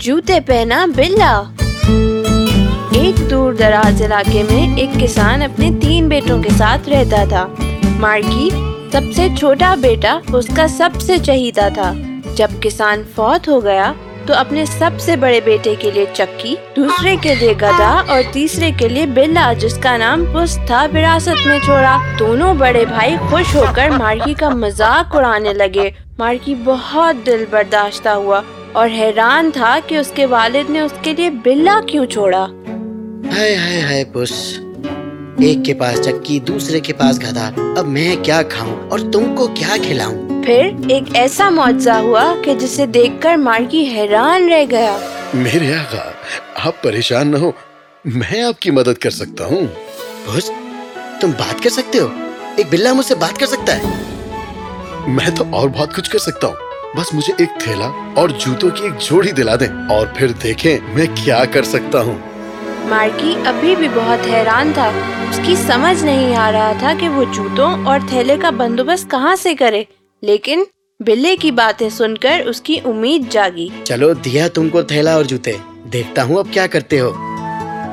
جوتے پہنا بلا ایک دور دراز علاقے میں ایک کسان اپنے تین بیٹوں کے ساتھ رہتا تھا۔ مارکی سب سے چھوٹا بیٹا اس کا سب سے چہیتا تھا۔ جب کسان فوت ہو گیا تو اپنے سب سے بڑے بیٹے کے لیے چکی، دوسرے کے لیے گدا اور تیسرے کے لیے بلا جس کا نام پس تھا وراثت میں چھوڑا۔ دونوں بڑے بھائی خوش ہو کر مارکی کا مذاق اڑانے لگے۔ مارکی بہت دل برداشتہ ہوا۔ اور حیران تھا کہ اس کے والد نے اس کے لیے بلا کیوں چھوڑا۔ ہائے ہائے ہائے پس۔ ایک کے پاس چکی دوسرے کے پاس گدھا۔ اب میں کیا کھاؤں اور تم کو کیا کھلاؤں؟ پھر ایک ایسا معجزہ ہوا کہ جسے دیکھ کر مارکی حیران رہ گیا۔ میرے آقا آپ پریشان نہ ہو میں آپ کی مدد کر سکتا ہوں۔ بس تم بات کر سکتے ہو؟ ایک بلا مجھ سے بات کر سکتا ہے؟ میں تو اور بہت کچھ کر سکتا ہوں۔ بس مجھے ایک تھیلا اور جوتوں کی ایک جوڑی دلا دیں اور پھر دیکھیں میں کیا کر سکتا ہوں۔ مارکی ابھی بھی بہت حیران تھا۔ اس کی سمجھ نہیں آ رہا تھا کہ وہ جوتوں اور تھیلے کا بندوبست کہاں سے کرے۔ لیکن بلے کی باتیں سن کر اس کی امید جاگی۔ چلو دیا تم کو تھیلا اور جوتے۔ دیکھتا ہوں اب کیا کرتے ہو۔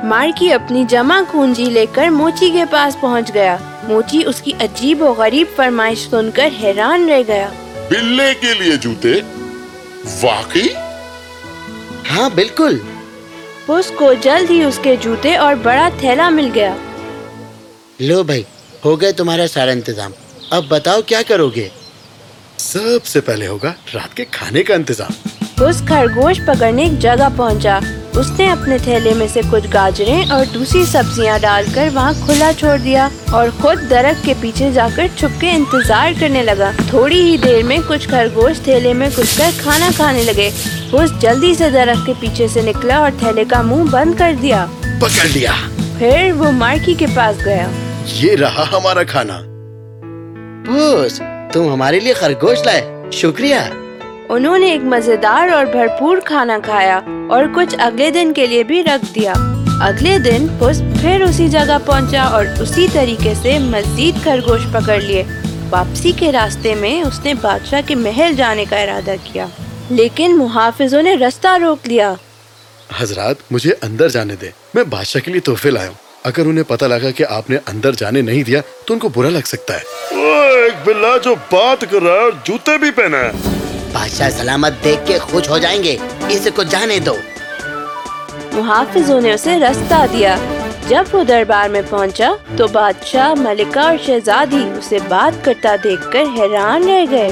مارکی اپنی جمع کنجی لے کر موچی کے پاس پہنچ گیا۔ موچی اس کی عجیب و غریب فرمائش سن کر حیران رہ گیا۔ بلے کے لیے جوتے؟ واقعی؟ ہاں بالکل۔ اس کو جلد ہی اس کے جوتے اور بڑا تھیلا مل گیا۔ لو بھائی ہو گئے تمہارا سارا انتظام۔ اب بتاؤ کیا کرو گے؟ سب سے پہلے ہوگا رات کے کھانے کا انتظام۔ اس خرگوش پکڑنے ایک جگہ پہنچا۔ اس نے اپنے تھیلے میں سے کچھ گاجریں اور دوسری سبزیاں ڈال کر وہاں کھلا چھوڑ دیا اور خود درخت کے پیچھے جا کر چھپ کے انتظار کرنے لگا۔ تھوڑی ہی دیر میں کچھ خرگوش تھیلے میں گھس کر کھانا کھانے لگے۔ اس جلدی سے درخت کے پیچھے سے نکلا اور تھیلے کا منہ بند کر دیا۔ پکڑ لیا۔ پھر وہ مارکی کے پاس گیا۔ یہ رہا ہمارا کھانا۔ بوس تم ہمارے لیے خرگوش لائے۔ شکریہ۔ انہوں نے ایک مزیدار اور بھرپور کھانا کھایا اور کچھ اگلے دن کے لیے بھی رکھ دیا۔ اگلے دن پس پھر اسی جگہ پہنچا اور اسی طریقے سے مزید خرگوش پکڑ لیے۔ واپسی کے راستے میں اس نے بادشاہ کے محل جانے کا ارادہ کیا لیکن محافظوں نے رستہ روک لیا۔ حضرات مجھے اندر جانے دے میں بادشاہ کے لیے تحفے لایا ہوں۔ اگر انہیں پتہ لگا کہ آپ نے اندر جانے نہیں دیا تو ان کو برا لگ سکتا ہے۔ ایک بلا جو بات کر رہا ہے اور جوتے بھی پہنا ہے۔ بادشاہ سلامت دیکھ کے خوش ہو جائیں گے۔ اس کو جانے دو۔ محافظوں نے اسے رستہ دیا۔ جب وہ دربار میں پہنچا تو بادشاہ ملکہ اور شہزادی اسے بات کرتا دیکھ کر حیران رہ گئے۔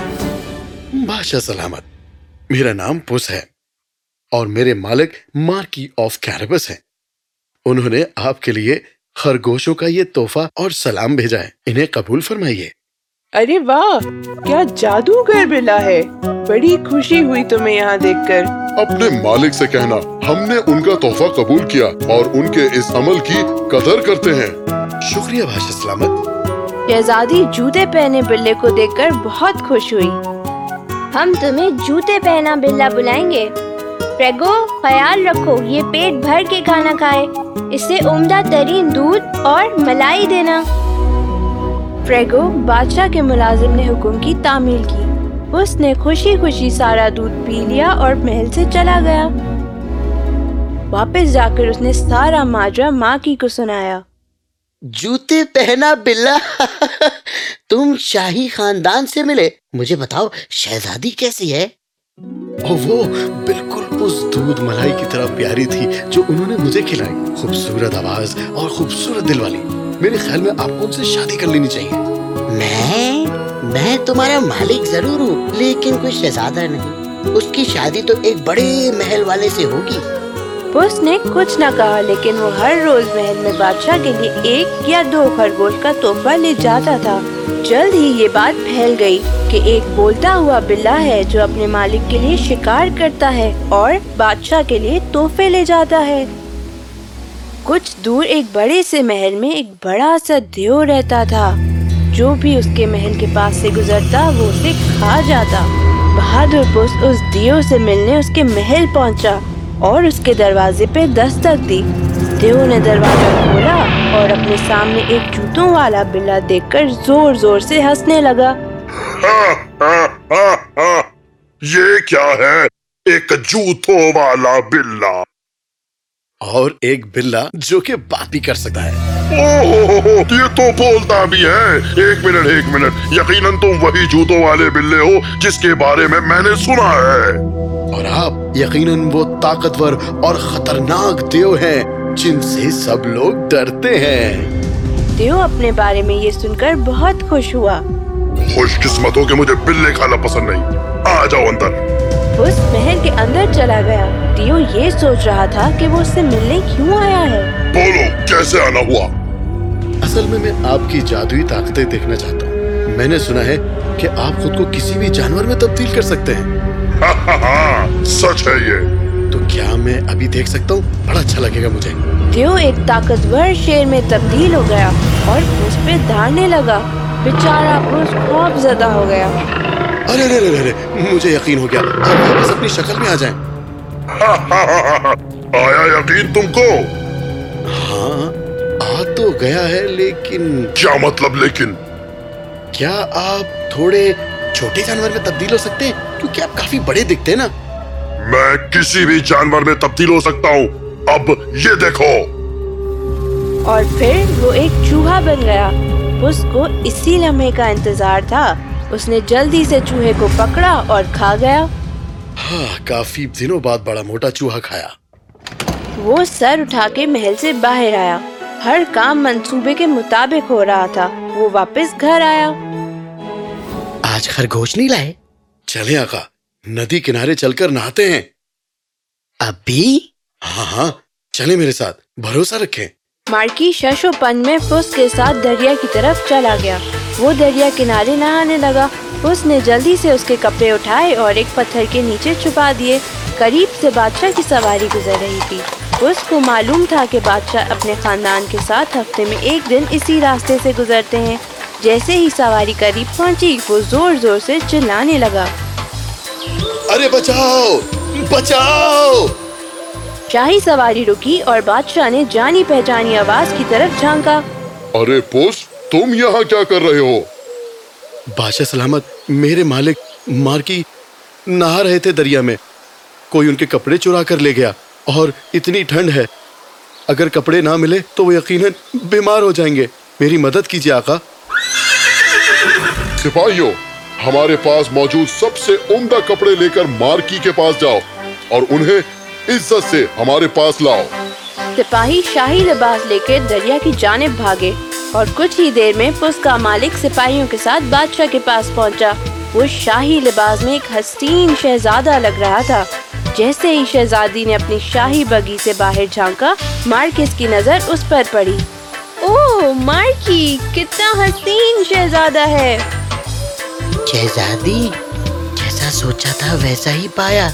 بادشاہ سلامت میرا نام پس ہے اور میرے مالک مارکی آف کیربس ہے انہوں نے آپ کے لیے خرگوشوں کا یہ تحفہ اور سلام بھیجا ہے۔ انہیں قبول فرمائیے۔ ارے واہ کیا جادوگر بلا ہے۔ بڑی خوشی ہوئی تمہیں یہاں دیکھ کر۔ اپنے مالک سے کہنا ہم نے ان کا تحفہ قبول کیا اور ان کے اس عمل کی قدر کرتے ہیں۔ شکریہ بادشاہ سلامت۔ شہزادی جوتے پہنے بلے کو دیکھ کر بہت خوش ہوئی۔ ہم تمہیں جوتے پہنا بلا بلائیں گے۔ پریگو خیال رکھو یہ پیٹ بھر کے کھانا کھائے۔ اسے عمدہ ترین دودھ اور ملائی دینا۔ فریگو بادشاہ کے ملازم نے حکم کی تعمیل کی۔ اس نے خوشی خوشی سارا دودھ پی لیا اور محل سے چلا گیا۔ واپس جا کر اس نے سارا ماجرا ماں کی کو سنایا۔ جوتے پہنا بلا۔ تم شاہی خاندان سے ملے۔ مجھے بتاؤ شہزادی کیسی ہے؟ وہ بالکل اس دودھ ملائی کی طرح پیاری تھی جو انہوں نے مجھے کھلائی۔ خوبصورت آواز اور خوبصورت دل والی۔ میرے خیال میں آپ کو ان سے شادی کر لینی چاہیے۔ میں؟ میں تمہارا مالک ضرور ہوں لیکن کوئی شہزادہ نہیں۔ اس کی شادی تو ایک بڑے محل والے سے ہوگی۔ اس نے کچھ نہ کہا لیکن وہ ہر روز محل میں بادشاہ کے لیے ایک یا دو خرگوش کا تحفہ لے جاتا تھا۔ جلد ہی یہ بات پھیل گئی کہ ایک بولتا ہوا بلا ہے جو اپنے مالک کے لیے شکار کرتا ہے اور بادشاہ کے لیے تحفے لے جاتا ہے۔ کچھ دور ایک بڑے سے محل میں ایک بڑا سا دیو رہتا تھا۔ جو بھی اس کے محل کے پاس سے گزرتا، وہ اسے کھا جاتا۔ بہادر پس اس دیو سے ملنے اس کے محل پہنچا اور اس کے دروازے پہ دستک دی۔ دیو نے دروازہ کھولا اور اپنے سامنے ایک جوتوں والا بلا دیکھ کر زور زور سے ہنسنے لگا۔ یہ کیا ہے؟ ایک جوتوں والا بلا اور ایک بلا جو کہ بات بھی کر سکتا ہے۔ اوہ یہ تو بولتا بھی ہے۔ ایک منٹ ایک منٹ۔ یقیناً تم وہی جوتوں والے بلے ہو جس کے بارے میں میں نے سنا ہے۔ اور آپ یقیناً وہ طاقتور اور خطرناک دیو ہیں جن سے سب لوگ ڈرتے ہیں۔ دیو اپنے بارے میں یہ سن کر بہت خوش ہوا۔ خوش قسمت ہو کہ مجھے بلے کھانا پسند نہیں۔ آ جاؤ اندر۔ اس محل کے اندر چلا گیا۔ دیو یہ سوچ رہا تھا کہ وہ اس سے ملنے کیوں آیا ہے؟ بولو کیسے آنا ہوا؟ اصل میں میں آپ کی جادوئی طاقتیں دیکھنا چاہتا ہوں۔ میں نے سنا ہے کہ آپ خود کو کسی بھی جانور میں تبدیل کر سکتے ہیں۔ سچ ہے یہ۔ کیا میں ابھی دیکھ سکتا ہوں؟ بڑا اچھا لگے گا مجھے۔ دیو ایک طاقتور شیر میں تبدیل ہو گیا اور اس پہ دھاڑنے لگا۔ بیچارہ اس خوف زدہ ہو گیا۔ ارے ارے ارے ارے مجھے یقین ہو گیا۔ آپ واپس اپنی شکل میں آ جائیں۔ آیا یقین تم کو؟ ہاں آ تو گیا ہے لیکن کیا مطلب لیکن؟ کیا آپ تھوڑے چھوٹے جانور میں تبدیل ہو سکتے ہیں؟ کیونکہ آپ کافی بڑے دکھتے ہیں نا۔ میں کسی بھی جانور میں تبدیل ہو سکتا ہوں۔ اب یہ دیکھو۔ اور پھر وہ ایک چوہا بن گیا۔ اس کو اسی لمحے کا انتظار تھا۔ اس نے جلدی سے چوہے کو پکڑا اور کھا گیا۔ ہاں کافی دنوں بعد بڑا موٹا چوہا کھایا۔ وہ سر اٹھا کے محل سے باہر آیا۔ ہر کام منصوبے کے مطابق ہو رہا تھا۔ وہ واپس گھر آیا۔ آج خرگوش نہیں لائے؟ چلے آقا۔ ندی کنارے چل کر نہاتے ہیں۔ ابھی؟ ہاں ہاں چلے میرے ساتھ بھروسہ رکھیں۔ مارکی شش و پن میں فس کے ساتھ دریا کی طرف چلا گیا۔ وہ دریا کنارے نہانے لگا۔ اس نے جلدی سے اس کے کپڑے اٹھائے اور ایک پتھر کے نیچے چھپا دیے۔ قریب سے بادشاہ کی سواری گزر رہی تھی۔ اس کو معلوم تھا کہ بادشاہ اپنے خاندان کے ساتھ ہفتے میں ایک دن اسی راستے سے گزرتے ہیں۔ جیسے ہی سواری قریب پہنچی وہ زور زور سے چلانے لگا۔ ارے بچاؤ بچاؤ۔ شاہی سواری رکی اور بادشاہ نے جانی پہچانی آواز کی طرف جھانکا۔ ارے پوس تم یہاں کیا کر رہے ہو؟ بادشاہ سلامت میرے مالک مارکی نہا رہے تھے دریا میں۔ کوئی ان کے کپڑے چرا کر لے گیا اور اتنی ٹھنڈ ہے۔ اگر کپڑے نہ ملے تو وہ یقیناً بیمار ہو جائیں گے۔ میری مدد کیجیے آقا۔ سپاہیوں ہمارے پاس موجود سب سے عمدہ کپڑے لے کر مارکی کے پاس جاؤ اور انہیں عزت سے ہمارے پاس لاؤ۔ سپاہی شاہی لباس لے کے دریا کی جانب بھاگے اور کچھ ہی دیر میں پس کا مالک سپاہیوں کے ساتھ بادشاہ کے پاس پہنچا۔ وہ شاہی لباس میں ایک حسین شہزادہ لگ رہا تھا۔ جیسے ہی شہزادی نے اپنی شاہی بگی سے باہر جھانکا، مارکس کی نظر اس پر پڑی۔ او مارکی، کتنا حسین شہزادہ ہے۔ شہزادی جیسا سوچا تھا ویسا ہی پایا۔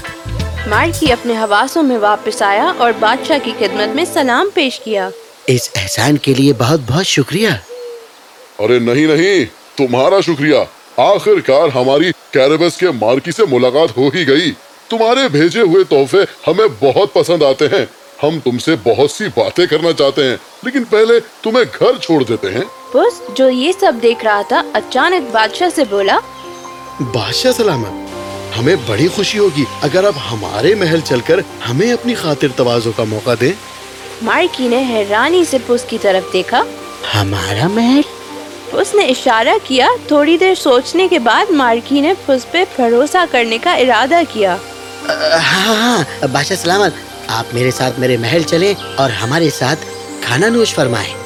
مارکی اپنے حواسوں میں واپس آیا اور بادشاہ کی خدمت میں سلام پیش کیا۔ اس احسان کے لیے بہت بہت شکریہ۔ ارے نہیں نہیں تمہارا شکریہ۔ آخر کار ہماری کیربس کے مارکی سے ملاقات ہو ہی گئی۔ تمہارے بھیجے ہوئے تحفے ہمیں بہت پسند آتے ہیں۔ ہم تم سے بہت سی باتیں کرنا چاہتے ہیں لیکن پہلے تمہیں گھر چھوڑ دیتے ہیں۔ پس جو یہ سب دیکھ رہا تھا اچانک بادشاہ سے بولا بادشاہ سلامت ہمیں بڑی خوشی ہوگی اگر آپ ہمارے محل چل کر ہمیں اپنی خاطر توازو کا موقع دیں۔ مارکی نے حیرانی سے پس کی طرف دیکھا۔ ہمارا محل؟ اس نے اشارہ کیا تھوڑی دیر سوچنے کے بعد مارکی نے پس پہ بھروسہ کرنے کا ارادہ کیا۔ ہاں ہاں بادشاہ سلامت آپ میرے ساتھ میرے محل چلیں اور ہمارے ساتھ کھانا نوش فرمائیں۔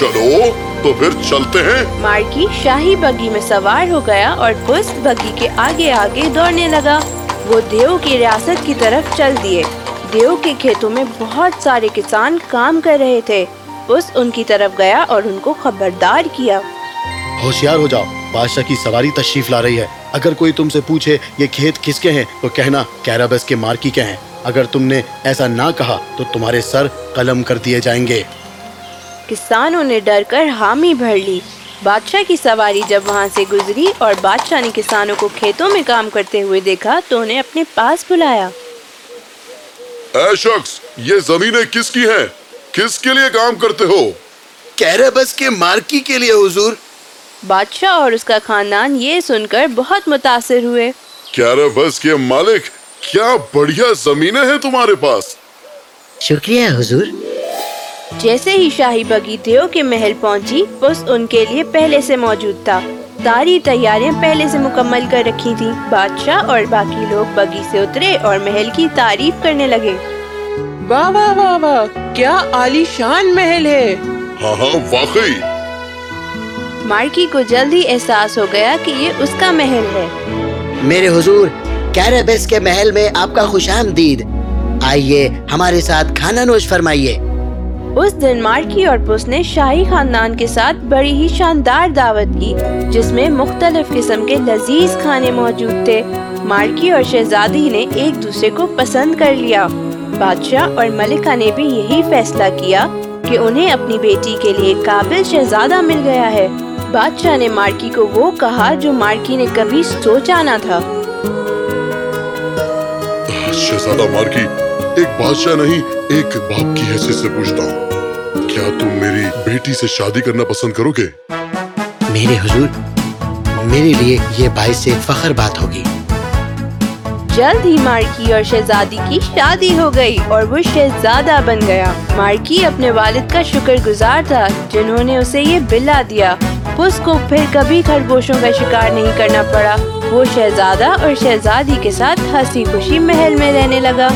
چلو تو پھر چلتے ہیں۔ مارکی شاہی بگی میں سوار ہو گیا اور پس بگی کے آگے آگے دوڑنے لگا۔ وہ دیو کی ریاست کی طرف چل دیے۔ دیو کے کھیتوں میں بہت سارے کسان کام کر رہے تھے۔ اس ان کی طرف گیا اور ان کو خبردار کیا۔ ہوشیار ہو جاؤ بادشاہ کی سواری تشریف لا رہی ہے۔ اگر کوئی تم سے پوچھے یہ کھیت کس کے ہیں تو کہنا کیرابس کے مارکی کے ہیں۔ اگر تم نے ایسا نہ کہا تو تمہارے سر قلم کر دیے جائیں گے۔ کسانوں نے ڈر کر حامی بھر لی۔ بادشاہ کی سواری جب وہاں سے گزری اور بادشاہ نے کسانوں کو کھیتوں میں کام کرتے ہوئے دیکھا تو انہیں اپنے پاس بلایا۔ اے شخص یہ زمینیں کس کی ہیں؟ کس کے لیے کام کرتے ہو؟ کیرابس کے مارکی کے لیے حضور۔ بادشاہ اور اس کا خاندان یہ سن کر بہت متاثر ہوئے۔ کیربس کے مالک کیا بڑھیا زمینیں ہیں تمہارے پاس؟ شکریہ حضور۔ جیسے ہی شاہی بگیتیوں کے محل پہنچی پس ان کے لیے پہلے سے موجود تھا۔ ساری تیاریاں پہلے سے مکمل کر رکھی تھی بادشاہ اور باقی لوگ بگی سے اترے اور محل کی تعریف کرنے لگے۔ واہ واہ واہ واہ کیا عالی شان محل ہے۔ ہاں ہاں واقعی۔ مارکی کو جلد ہی احساس ہو گیا کہ یہ اس کا محل ہے۔ میرے حضور کیربس کے محل میں آپ کا خوش آمدید۔ آئیے ہمارے ساتھ کھانا نوش فرمائیے۔ اس دن مارکی اور پس نے شاہی خاندان کے ساتھ بڑی ہی شاندار دعوت کی، جس میں مختلف قسم کے لذیذ کھانے موجود تھے۔ مارکی اور شہزادی نے ایک دوسرے کو پسند کر لیا۔ بادشاہ اور ملکہ نے بھی یہی فیصلہ کیا کہ انہیں اپنی بیٹی کے لیے قابل شہزادہ مل گیا ہے۔ بادشاہ نے مارکی کو وہ کہا جو مارکی نے کبھی سوچا نہ تھا۔ شہزادہ مارکی ایک بادشاہ نہیں ایک باپ کی حیثیت سے پوچھتا ہوں۔ کیا تم میری بیٹی سے شادی کرنا پسند کرو گے؟ میرے حضور میرے لیے یہ باعث سے فخر بات ہوگی۔ جلد ہی مارکی اور شہزادی کی شادی ہو گئی اور وہ شہزادہ بن گیا۔ مارکی اپنے والد کا شکر گزار تھا جنہوں نے اسے یہ بلا دیا۔ اس کو پھر کبھی خرگوشوں کا شکار نہیں کرنا پڑا۔ وہ شہزادہ اور شہزادی کے ساتھ ہنسی خوشی محل میں رہنے لگا۔